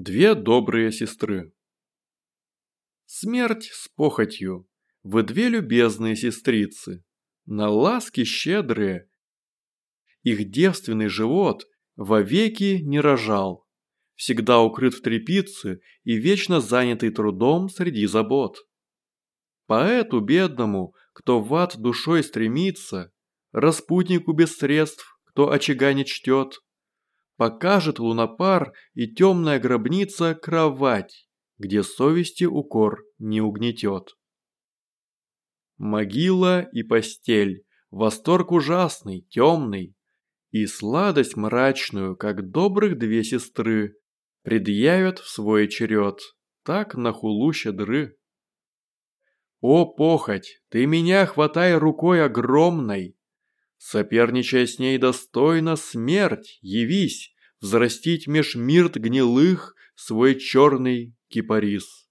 Две добрые сестры. Смерть с похотью, вы две любезные сестрицы, на ласки щедрые. Их девственный живот вовеки не рожал, всегда укрыт в трепице и вечно занятый трудом среди забот. Поэту бедному, кто в ад душой стремится, распутнику без средств, кто очага не чтет, покажет лунопар и темная гробница кровать, где совести укор не угнетет. Могила и постель, восторг ужасный, темный, и сладость мрачную, как добрых две сестры, предъявят в свой черед, так на хулу щедры. О, похоть, ты меня хватай рукой огромной, Соперничая с ней достойно, смерть, явись, Взрастить меж мирт гнилых Свой черный кипарис.